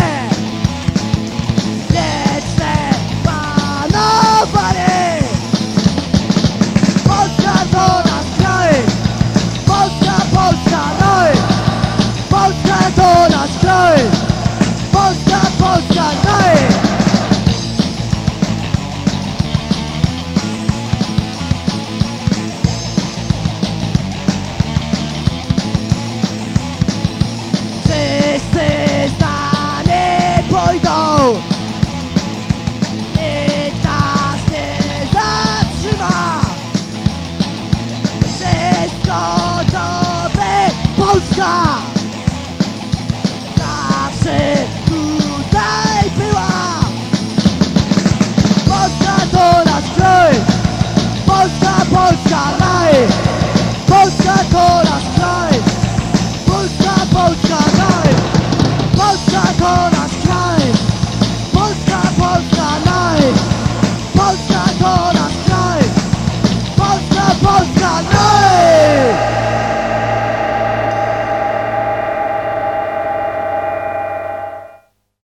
Yeah! Polska! Zawsze tutaj była! Polska to nasz kraj! Polska, Polska raj! Polska to nasz